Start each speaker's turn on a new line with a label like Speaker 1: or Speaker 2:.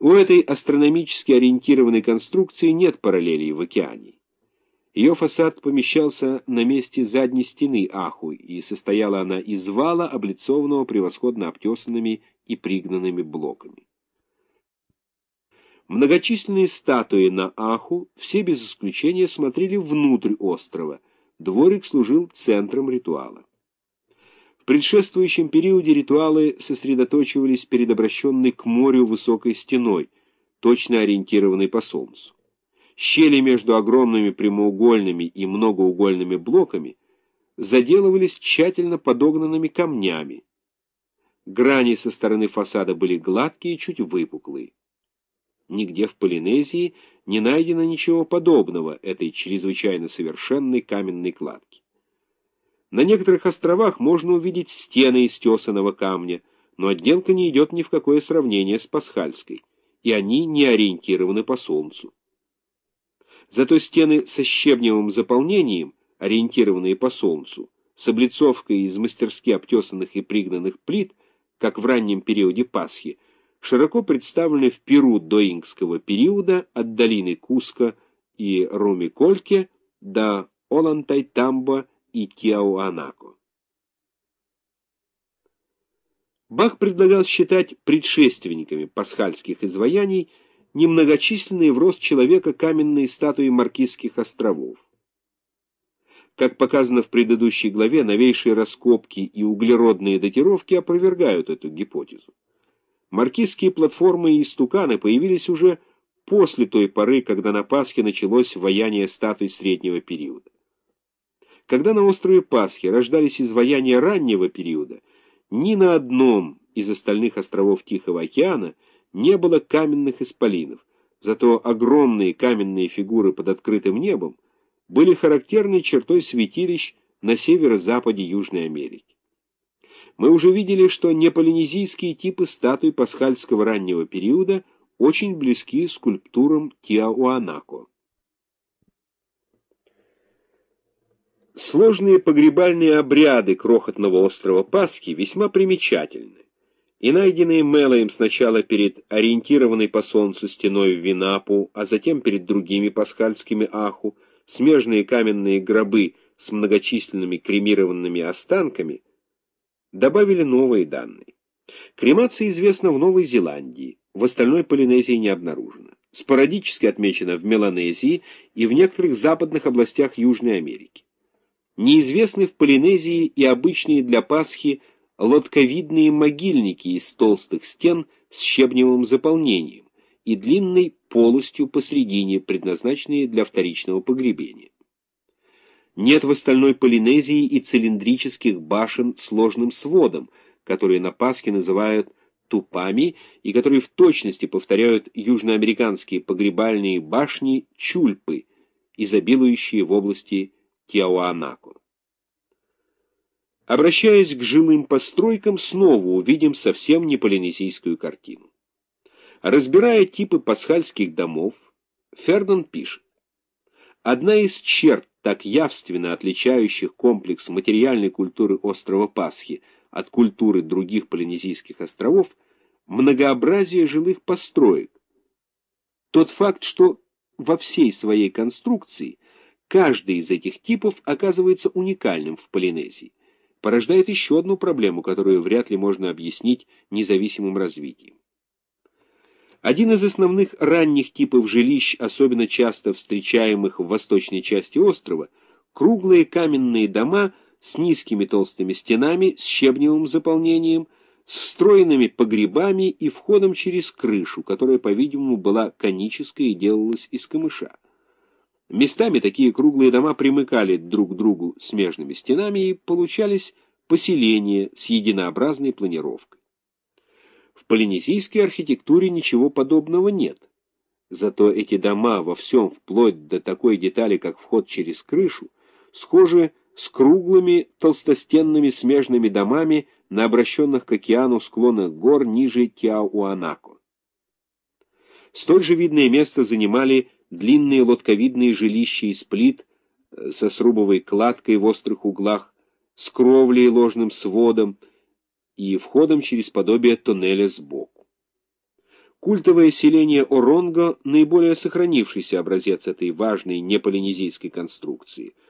Speaker 1: У этой астрономически ориентированной конструкции нет параллелей в океане. Ее фасад помещался на месте задней стены Аху, и состояла она из вала, облицованного превосходно обтесанными и пригнанными блоками. Многочисленные статуи на Аху все без исключения смотрели внутрь острова. Дворик служил центром ритуала. Предшествующем периоде ритуалы сосредоточивались перед обращенной к морю высокой стеной, точно ориентированной по солнцу. Щели между огромными прямоугольными и многоугольными блоками заделывались тщательно подогнанными камнями. Грани со стороны фасада были гладкие и чуть выпуклые. Нигде в Полинезии не найдено ничего подобного этой чрезвычайно совершенной каменной кладки. На некоторых островах можно увидеть стены из тесаного камня, но отделка не идет ни в какое сравнение с пасхальской, и они не ориентированы по солнцу. Зато стены со щебневым заполнением, ориентированные по солнцу, с облицовкой из мастерски обтесанных и пригнанных плит, как в раннем периоде Пасхи, широко представлены в Перу до инкского периода от долины Куска и Румикольке до Олантайтамбо и Тиауанако. Бах предлагал считать предшественниками пасхальских изваяний немногочисленные в рост человека каменные статуи Маркизских островов. Как показано в предыдущей главе, новейшие раскопки и углеродные датировки опровергают эту гипотезу. Маркизские платформы и истуканы появились уже после той поры, когда на Пасхе началось вояние статуй среднего периода. Когда на острове Пасхи рождались изваяния раннего периода, ни на одном из остальных островов Тихого океана – не было каменных исполинов, зато огромные каменные фигуры под открытым небом были характерной чертой святилищ на северо-западе Южной Америки. Мы уже видели, что неполинезийские типы статуй пасхальского раннего периода очень близки скульптурам Тиауанако. Сложные погребальные обряды крохотного острова Пасхи весьма примечательны и найденные Мэлоем сначала перед ориентированной по солнцу стеной в Винапу, а затем перед другими пасхальскими аху, смежные каменные гробы с многочисленными кремированными останками, добавили новые данные. Кремация известна в Новой Зеландии, в остальной Полинезии не обнаружена. Спорадически отмечена в Меланезии и в некоторых западных областях Южной Америки. Неизвестны в Полинезии и обычные для Пасхи лодковидные могильники из толстых стен с щебневым заполнением и длинной полостью посредине, предназначенные для вторичного погребения. Нет в остальной Полинезии и цилиндрических башен сложным сводом, которые на Пасхе называют тупами и которые в точности повторяют южноамериканские погребальные башни чульпы, изобилующие в области Тиауанако. Обращаясь к жилым постройкам, снова увидим совсем не полинезийскую картину. Разбирая типы пасхальских домов, Фердон пишет, «Одна из черт, так явственно отличающих комплекс материальной культуры острова Пасхи от культуры других полинезийских островов, многообразие жилых построек. Тот факт, что во всей своей конструкции каждый из этих типов оказывается уникальным в Полинезии порождает еще одну проблему, которую вряд ли можно объяснить независимым развитием. Один из основных ранних типов жилищ, особенно часто встречаемых в восточной части острова, круглые каменные дома с низкими толстыми стенами, с щебневым заполнением, с встроенными погребами и входом через крышу, которая, по-видимому, была конической и делалась из камыша. Местами такие круглые дома примыкали друг к другу смежными стенами и получались поселения с единообразной планировкой. В полинезийской архитектуре ничего подобного нет. Зато эти дома во всем, вплоть до такой детали, как вход через крышу, схожи с круглыми толстостенными смежными домами на обращенных к океану склонах гор ниже Тиауанако. Столь же видное место занимали длинные лодковидные жилища из плит э, со срубовой кладкой в острых углах, с кровлей ложным сводом и входом через подобие туннеля сбоку. Культовое селение Оронго – наиболее сохранившийся образец этой важной неполинезийской конструкции –